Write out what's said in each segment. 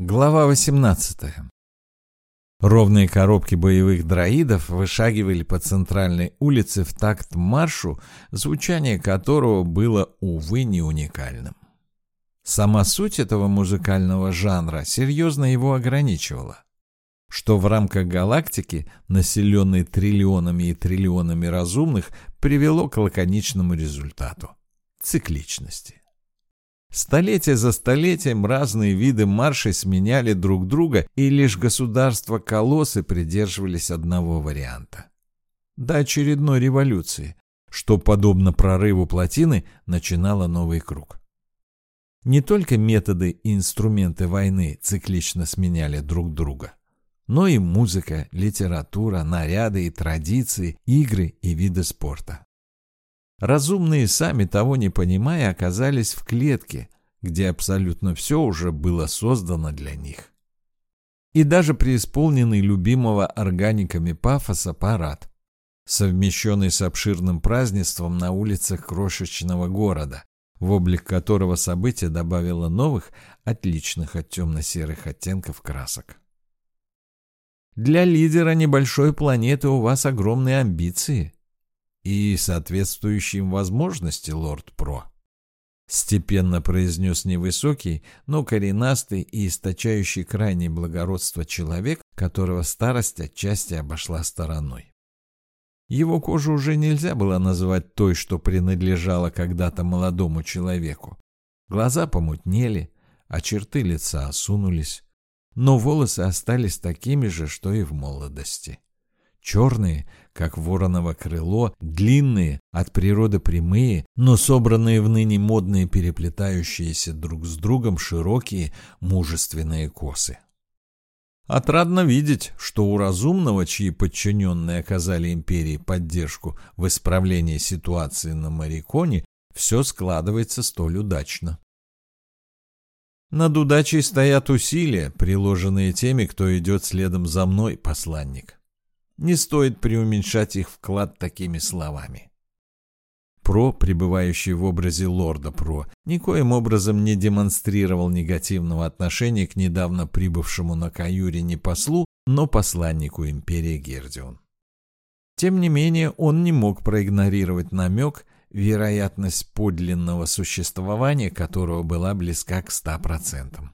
Глава 18. Ровные коробки боевых дроидов вышагивали по центральной улице в такт маршу, звучание которого было, увы, не уникальным. Сама суть этого музыкального жанра серьезно его ограничивала, что в рамках галактики, населенной триллионами и триллионами разумных, привело к лаконичному результату – цикличности. Столетие за столетием разные виды маршей сменяли друг друга, и лишь государства-колоссы придерживались одного варианта. До очередной революции, что, подобно прорыву плотины, начинало новый круг. Не только методы и инструменты войны циклично сменяли друг друга, но и музыка, литература, наряды и традиции, игры и виды спорта. Разумные, сами того не понимая, оказались в клетке, где абсолютно все уже было создано для них. И даже преисполненный любимого органиками пафоса парад, совмещенный с обширным празднеством на улицах крошечного города, в облик которого событие добавило новых, отличных от темно-серых оттенков красок. Для лидера небольшой планеты у вас огромные амбиции – и соответствующие им возможности, лорд Про. Степенно произнес невысокий, но коренастый и источающий крайнее благородство человек, которого старость отчасти обошла стороной. Его кожу уже нельзя было назвать той, что принадлежала когда-то молодому человеку. Глаза помутнели, а черты лица осунулись, но волосы остались такими же, что и в молодости. Черные, как вороново крыло, длинные, от природы прямые, но собранные в ныне модные переплетающиеся друг с другом широкие мужественные косы. Отрадно видеть, что у разумного, чьи подчиненные оказали империи поддержку в исправлении ситуации на Мариконе, все складывается столь удачно. Над удачей стоят усилия, приложенные теми, кто идет следом за мной, посланник. Не стоит преуменьшать их вклад такими словами. Про, пребывающий в образе лорда Про, никоим образом не демонстрировал негативного отношения к недавно прибывшему на Каюре не послу, но посланнику империи Гердион. Тем не менее, он не мог проигнорировать намек, вероятность подлинного существования которого была близка к 100%.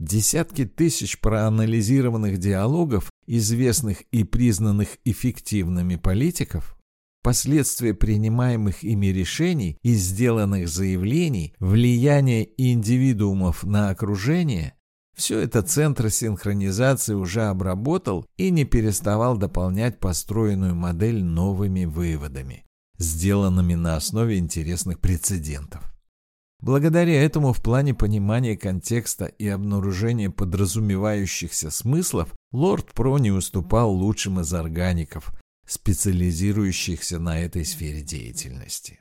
Десятки тысяч проанализированных диалогов известных и признанных эффективными политиков, последствия принимаемых ими решений и сделанных заявлений, влияние индивидуумов на окружение – все это Центр синхронизации уже обработал и не переставал дополнять построенную модель новыми выводами, сделанными на основе интересных прецедентов. Благодаря этому в плане понимания контекста и обнаружения подразумевающихся смыслов лорд Про не уступал лучшим из органиков, специализирующихся на этой сфере деятельности.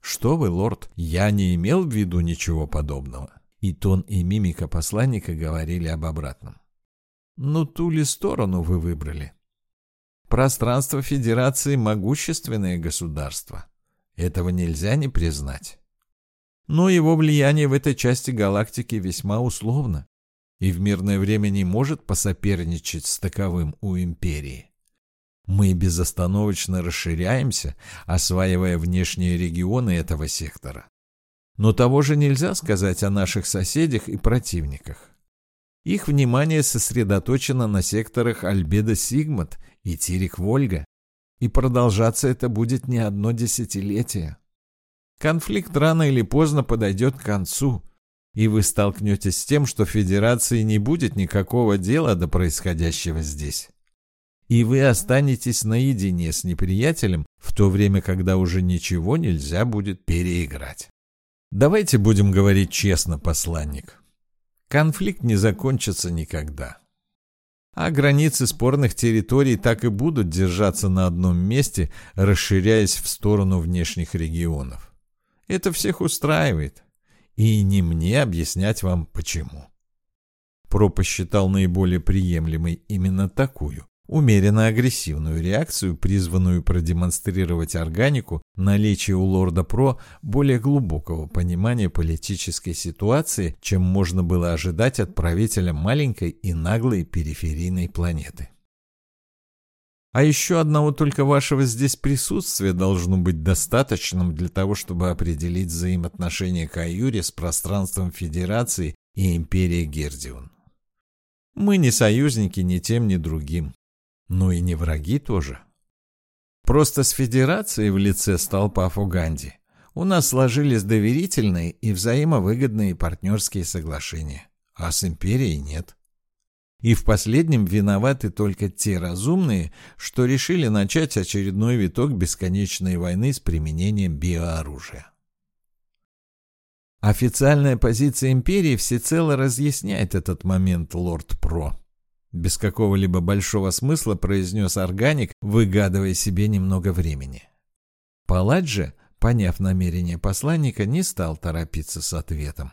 «Что вы, лорд, я не имел в виду ничего подобного». И тон и мимика посланника говорили об обратном. «Ну, ту ли сторону вы выбрали?» «Пространство Федерации – могущественное государство. Этого нельзя не признать» но его влияние в этой части галактики весьма условно и в мирное время не может посоперничать с таковым у Империи. Мы безостановочно расширяемся, осваивая внешние регионы этого сектора. Но того же нельзя сказать о наших соседях и противниках. Их внимание сосредоточено на секторах Альбедо-Сигмат и Тирик-Вольга, и продолжаться это будет не одно десятилетие. Конфликт рано или поздно подойдет к концу, и вы столкнетесь с тем, что Федерации не будет никакого дела до происходящего здесь. И вы останетесь наедине с неприятелем, в то время, когда уже ничего нельзя будет переиграть. Давайте будем говорить честно, посланник. Конфликт не закончится никогда. А границы спорных территорий так и будут держаться на одном месте, расширяясь в сторону внешних регионов. Это всех устраивает. И не мне объяснять вам почему. Про посчитал наиболее приемлемой именно такую, умеренно агрессивную реакцию, призванную продемонстрировать органику наличие у лорда Про более глубокого понимания политической ситуации, чем можно было ожидать от правителя маленькой и наглой периферийной планеты. А еще одного только вашего здесь присутствия должно быть достаточным для того, чтобы определить взаимоотношения Каюри с пространством Федерации и Империи Гердион. Мы не союзники ни тем, ни другим. Ну и не враги тоже. Просто с Федерацией в лице столпа Фуганди у нас сложились доверительные и взаимовыгодные партнерские соглашения, а с Империей нет. И в последнем виноваты только те разумные, что решили начать очередной виток бесконечной войны с применением биооружия. Официальная позиция империи всецело разъясняет этот момент, лорд Про. Без какого-либо большого смысла произнес органик, выгадывая себе немного времени. Палач поняв намерение посланника, не стал торопиться с ответом.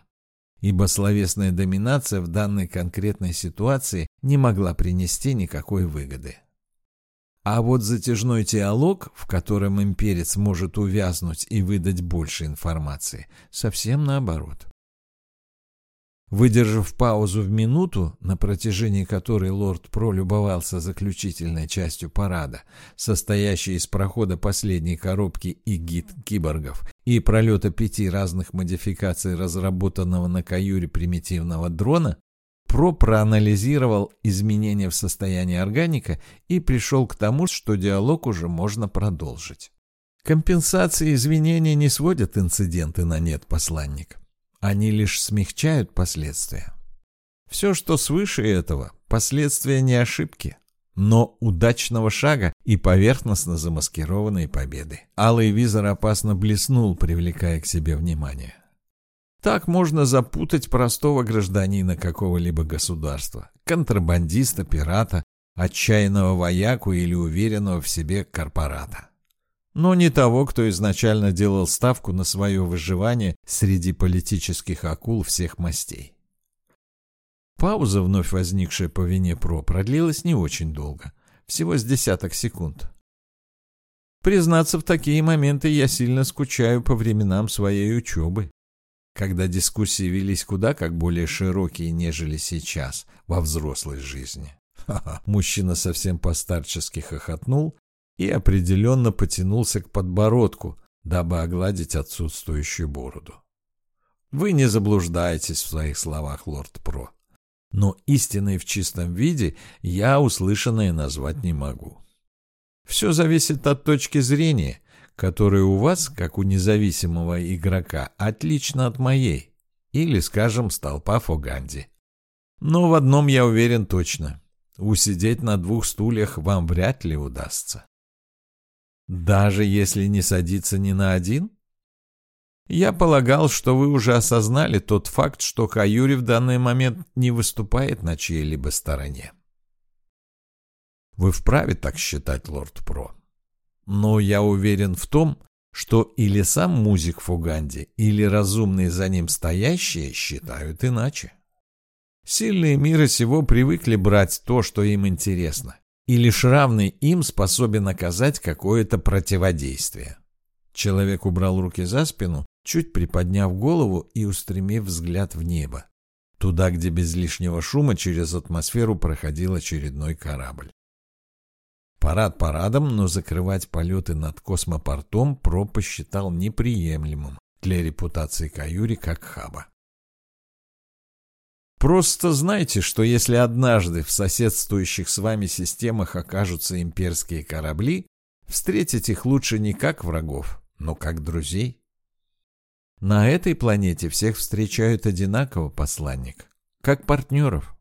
Ибо словесная доминация в данной конкретной ситуации не могла принести никакой выгоды. А вот затяжной диалог, в котором имперец может увязнуть и выдать больше информации, совсем наоборот. Выдержав паузу в минуту, на протяжении которой лорд Про любовался заключительной частью парада, состоящей из прохода последней коробки и гид киборгов и пролета пяти разных модификаций разработанного на каюре примитивного дрона, Про проанализировал изменения в состоянии органика и пришел к тому, что диалог уже можно продолжить. Компенсации и извинения не сводят инциденты на нет, посланник. Они лишь смягчают последствия. Все, что свыше этого, последствия не ошибки, но удачного шага и поверхностно замаскированной победы. Алый визор опасно блеснул, привлекая к себе внимание. Так можно запутать простого гражданина какого-либо государства, контрабандиста, пирата, отчаянного вояку или уверенного в себе корпората но не того, кто изначально делал ставку на свое выживание среди политических акул всех мастей. Пауза, вновь возникшая по вине ПРО, продлилась не очень долго, всего с десяток секунд. Признаться, в такие моменты я сильно скучаю по временам своей учебы, когда дискуссии велись куда как более широкие, нежели сейчас, во взрослой жизни. Ха-ха, мужчина совсем постарчески хохотнул и определенно потянулся к подбородку, дабы огладить отсутствующую бороду. Вы не заблуждаетесь в своих словах, лорд Про. Но истиной в чистом виде я услышанное назвать не могу. Все зависит от точки зрения, которая у вас, как у независимого игрока, отлично от моей, или, скажем, столпа Фоганди. Но в одном я уверен точно. Усидеть на двух стульях вам вряд ли удастся. Даже если не садиться ни на один? Я полагал, что вы уже осознали тот факт, что Каюри в данный момент не выступает на чьей-либо стороне. Вы вправе так считать, лорд Про. Но я уверен в том, что или сам музик Фуганди, или разумные за ним стоящие считают иначе. Сильные мира сего привыкли брать то, что им интересно, и лишь равный им способен оказать какое-то противодействие. Человек убрал руки за спину, чуть приподняв голову и устремив взгляд в небо, туда, где без лишнего шума через атмосферу проходил очередной корабль. Парад парадом, но закрывать полеты над космопортом Про посчитал неприемлемым для репутации Каюри как хаба. Просто знайте, что если однажды в соседствующих с вами системах окажутся имперские корабли, встретить их лучше не как врагов, но как друзей. На этой планете всех встречают одинаково, посланник, как партнеров.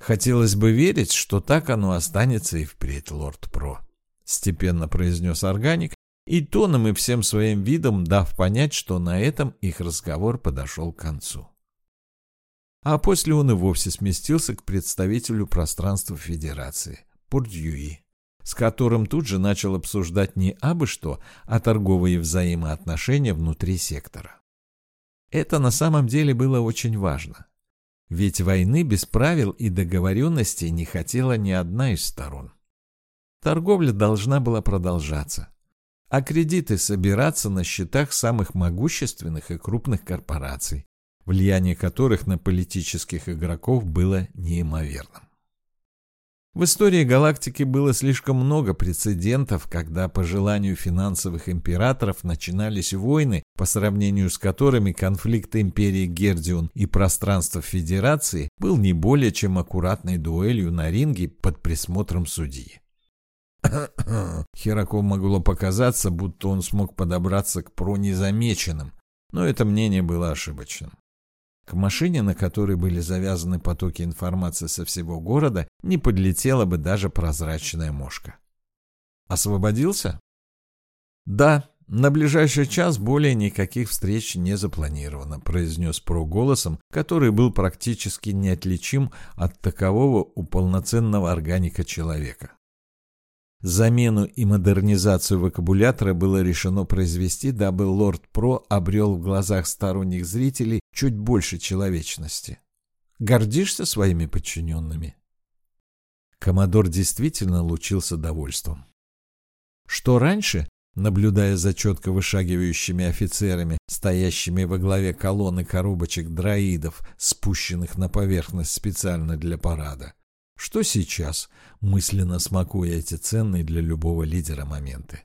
Хотелось бы верить, что так оно останется и впредь, лорд Про, степенно произнес органик, и тоном и всем своим видом дав понять, что на этом их разговор подошел к концу а после он и вовсе сместился к представителю пространства Федерации, Пурдьюи, с которым тут же начал обсуждать не абы что, а торговые взаимоотношения внутри сектора. Это на самом деле было очень важно. Ведь войны без правил и договоренностей не хотела ни одна из сторон. торговля должна была продолжаться, а кредиты собираться на счетах самых могущественных и крупных корпораций, влияние которых на политических игроков было неимоверным. В истории галактики было слишком много прецедентов, когда по желанию финансовых императоров начинались войны, по сравнению с которыми конфликт империи Гердион и пространства Федерации был не более чем аккуратной дуэлью на ринге под присмотром судьи. Херако могло показаться, будто он смог подобраться к ПРО незамеченным, но это мнение было ошибочным. К машине, на которой были завязаны потоки информации со всего города, не подлетела бы даже прозрачная мошка. Освободился? Да, на ближайший час более никаких встреч не запланировано, произнес Про голосом, который был практически неотличим от такового у полноценного органика человека. Замену и модернизацию вокабулятора было решено произвести, дабы Лорд Про обрел в глазах сторонних зрителей чуть больше человечности. Гордишься своими подчиненными? Коммодор действительно лучился довольством. Что раньше, наблюдая за четко вышагивающими офицерами, стоящими во главе колонны коробочек дроидов, спущенных на поверхность специально для парада, что сейчас, мысленно смакуя эти ценные для любого лидера моменты.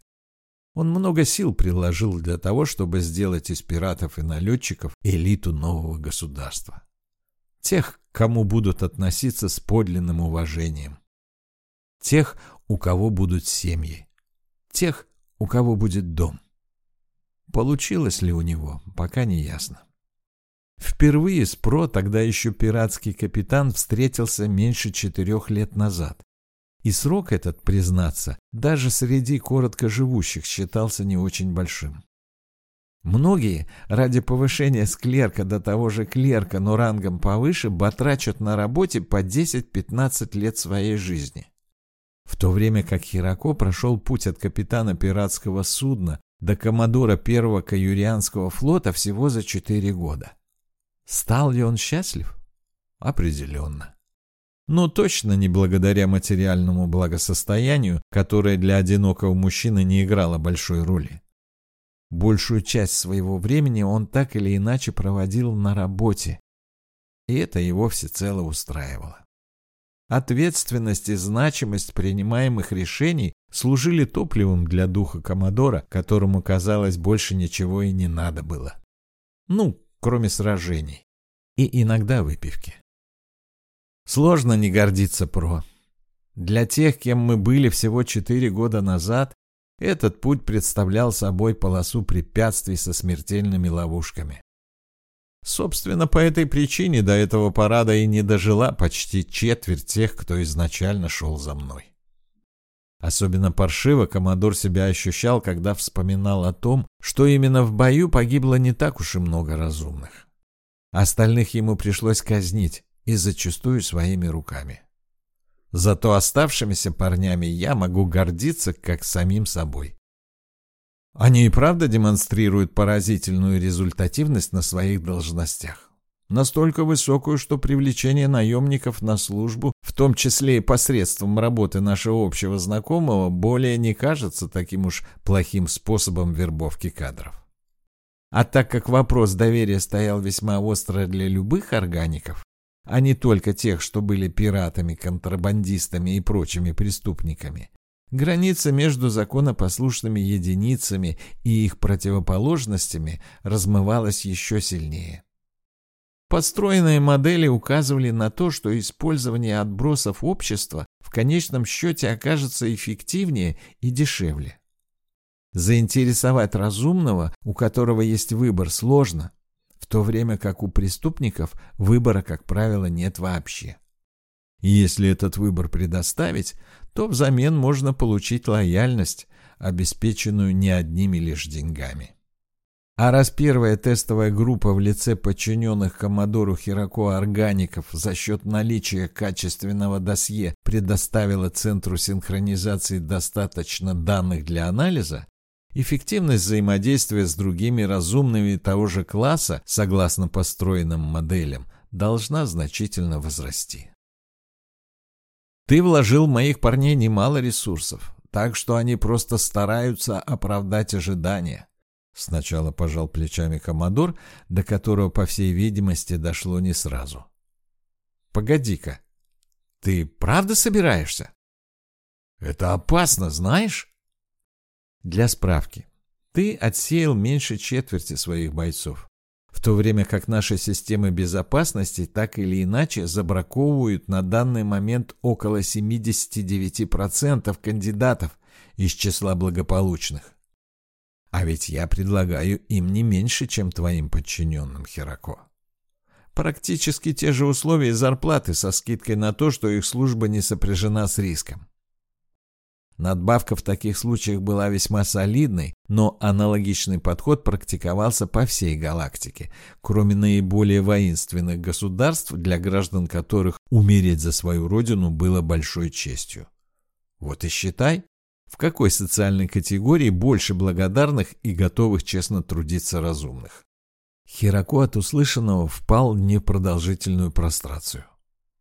Он много сил приложил для того, чтобы сделать из пиратов и налетчиков элиту нового государства. Тех, к кому будут относиться с подлинным уважением. Тех, у кого будут семьи. Тех, у кого будет дом. Получилось ли у него, пока не ясно. Впервые с Про, тогда еще пиратский капитан, встретился меньше четырех лет назад. И срок этот, признаться, даже среди коротко живущих считался не очень большим. Многие ради повышения с клерка до того же клерка, но рангом повыше, батрачат на работе по 10-15 лет своей жизни. В то время как Хирако прошел путь от капитана пиратского судна до коммодора первого каюрианского флота всего за 4 года. Стал ли он счастлив? Определенно. Но точно не благодаря материальному благосостоянию, которое для одинокого мужчины не играло большой роли. Большую часть своего времени он так или иначе проводил на работе, и это его всецело устраивало. Ответственность и значимость принимаемых решений служили топливом для духа Комодора, которому, казалось, больше ничего и не надо было. Ну, кроме сражений. И иногда выпивки. Сложно не гордиться ПРО. Для тех, кем мы были всего четыре года назад, этот путь представлял собой полосу препятствий со смертельными ловушками. Собственно, по этой причине до этого парада и не дожила почти четверть тех, кто изначально шел за мной. Особенно паршиво Комодор себя ощущал, когда вспоминал о том, что именно в бою погибло не так уж и много разумных. Остальных ему пришлось казнить, и зачастую своими руками. Зато оставшимися парнями я могу гордиться как самим собой. Они и правда демонстрируют поразительную результативность на своих должностях. Настолько высокую, что привлечение наемников на службу, в том числе и посредством работы нашего общего знакомого, более не кажется таким уж плохим способом вербовки кадров. А так как вопрос доверия стоял весьма остро для любых органиков, а не только тех, что были пиратами, контрабандистами и прочими преступниками, Граница между законопослушными единицами и их противоположностями размывалась еще сильнее. Построенные модели указывали на то, что использование отбросов общества в конечном счете окажется эффективнее и дешевле. Заинтересовать разумного, у которого есть выбор, сложно, то время как у преступников выбора, как правило, нет вообще. Если этот выбор предоставить, то взамен можно получить лояльность, обеспеченную не одними лишь деньгами. А раз первая тестовая группа в лице подчиненных Коммодору Хирако органиков за счет наличия качественного досье предоставила Центру синхронизации достаточно данных для анализа, эффективность взаимодействия с другими разумными того же класса, согласно построенным моделям, должна значительно возрасти. Ты вложил в моих парней немало ресурсов, так что они просто стараются оправдать ожидания. Сначала пожал плечами Комодор, до которого, по всей видимости, дошло не сразу. Погоди-ка, ты правда собираешься? Это опасно, знаешь? Для справки. Ты отсеял меньше четверти своих бойцов, в то время как наши системы безопасности так или иначе забраковывают на данный момент около 79% кандидатов из числа благополучных. А ведь я предлагаю им не меньше, чем твоим подчиненным, Херако. Практически те же условия зарплаты со скидкой на то, что их служба не сопряжена с риском. Надбавка в таких случаях была весьма солидной, но аналогичный подход практиковался по всей галактике, кроме наиболее воинственных государств, для граждан которых умереть за свою родину было большой честью. Вот и считай, в какой социальной категории больше благодарных и готовых честно трудиться разумных. Хирако от услышанного впал в непродолжительную прострацию.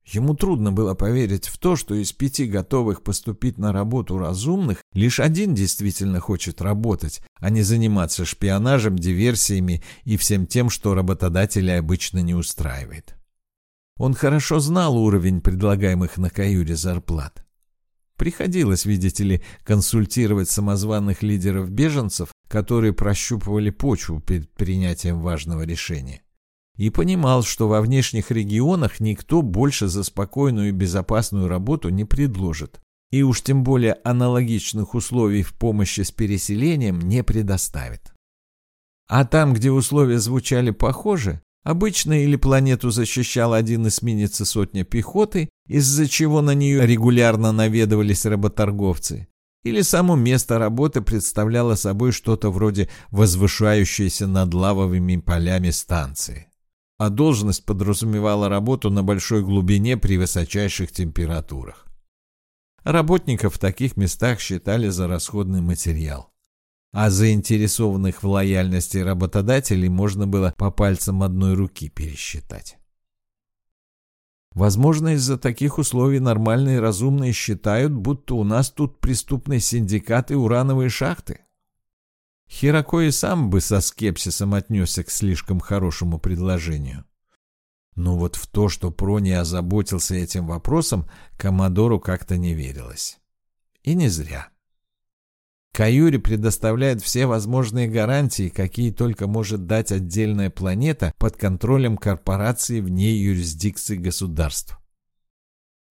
Ему трудно было поверить в то, что из пяти готовых поступить на работу разумных лишь один действительно хочет работать, а не заниматься шпионажем, диверсиями и всем тем, что работодатели обычно не устраивает. Он хорошо знал уровень предлагаемых на каюре зарплат. Приходилось, видите ли, консультировать самозваных лидеров беженцев, которые прощупывали почву перед принятием важного решения. И понимал, что во внешних регионах никто больше за спокойную и безопасную работу не предложит. И уж тем более аналогичных условий в помощи с переселением не предоставит. А там, где условия звучали похоже, Обычно или планету защищал один эсминец и сотня пехоты, из-за чего на нее регулярно наведывались работорговцы, или само место работы представляло собой что-то вроде возвышающейся над лавовыми полями станции. А должность подразумевала работу на большой глубине при высочайших температурах. Работников в таких местах считали за расходный материал а заинтересованных в лояльности работодателей можно было по пальцам одной руки пересчитать. Возможно, из-за таких условий нормальные и разумные считают, будто у нас тут преступный синдикат и урановые шахты. Хирако и сам бы со скепсисом отнесся к слишком хорошему предложению. Но вот в то, что Прони озаботился этим вопросом, Комодору как-то не верилось. И не зря. Каюри предоставляет все возможные гарантии, какие только может дать отдельная планета под контролем корпорации вне юрисдикции государств.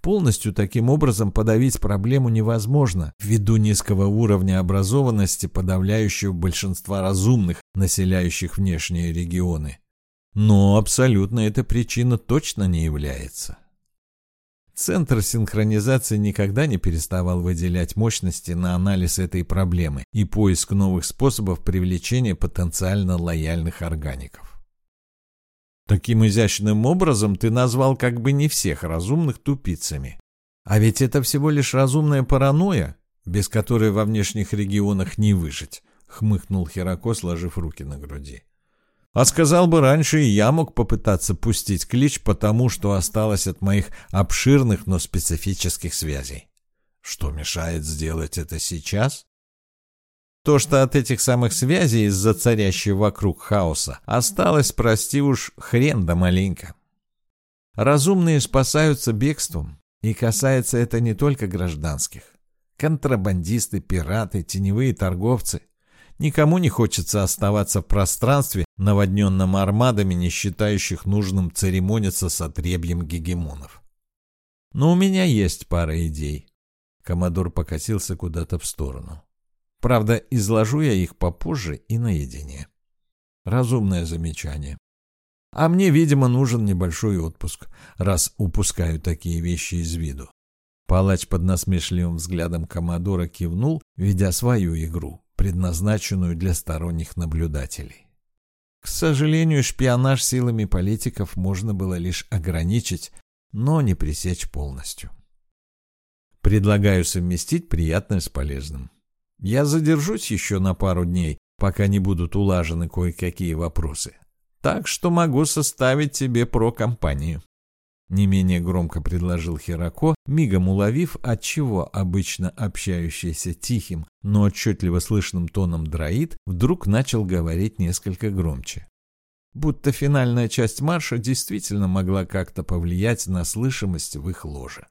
Полностью таким образом подавить проблему невозможно, ввиду низкого уровня образованности подавляющего большинства разумных, населяющих внешние регионы. Но абсолютно эта причина точно не является. Центр синхронизации никогда не переставал выделять мощности на анализ этой проблемы и поиск новых способов привлечения потенциально лояльных органиков. Таким изящным образом ты назвал как бы не всех разумных тупицами. А ведь это всего лишь разумная паранойя, без которой во внешних регионах не выжить, хмыкнул Херако, сложив руки на груди. А сказал бы раньше, и я мог попытаться пустить клич, потому что осталось от моих обширных, но специфических связей. Что мешает сделать это сейчас? То, что от этих самых связей из-за царящего вокруг хаоса осталось, прости уж, хрен да маленько. Разумные спасаются бегством, и касается это не только гражданских. Контрабандисты, пираты, теневые торговцы – Никому не хочется оставаться в пространстве, наводненном армадами, не считающих нужным церемониться с отребьем гегемонов. Но у меня есть пара идей. Комодор покосился куда-то в сторону. Правда, изложу я их попозже и наедине. Разумное замечание. А мне, видимо, нужен небольшой отпуск, раз упускаю такие вещи из виду. Палач под насмешливым взглядом Комодора кивнул, ведя свою игру предназначенную для сторонних наблюдателей. К сожалению, шпионаж силами политиков можно было лишь ограничить, но не пресечь полностью. Предлагаю совместить приятное с полезным. Я задержусь еще на пару дней, пока не будут улажены кое-какие вопросы. Так что могу составить тебе про компанию. Не менее громко предложил Херако, мигом уловив, от чего обычно общающийся тихим, но отчетливо слышным тоном дроид вдруг начал говорить несколько громче. Будто финальная часть марша действительно могла как-то повлиять на слышимость в их ложе.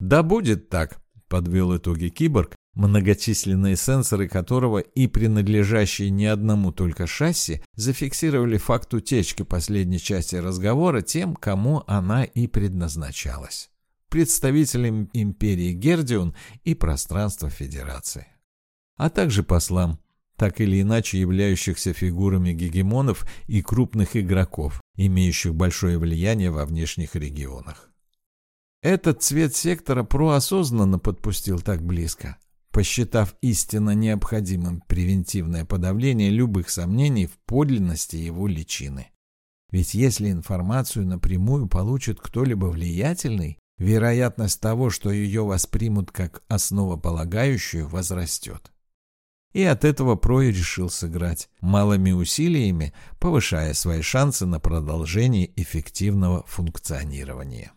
«Да будет так», — подвел итоги киборг, многочисленные сенсоры которого и принадлежащие не одному только шасси зафиксировали факт утечки последней части разговора тем, кому она и предназначалась представителям империи Гердион и пространства Федерации, а также послам, так или иначе являющихся фигурами гегемонов и крупных игроков, имеющих большое влияние во внешних регионах. Этот цвет сектора проосознанно подпустил так близко, посчитав истинно необходимым превентивное подавление любых сомнений в подлинности его личины. Ведь если информацию напрямую получит кто-либо влиятельный, вероятность того, что ее воспримут как основополагающую, возрастет. И от этого Прой решил сыграть малыми усилиями, повышая свои шансы на продолжение эффективного функционирования.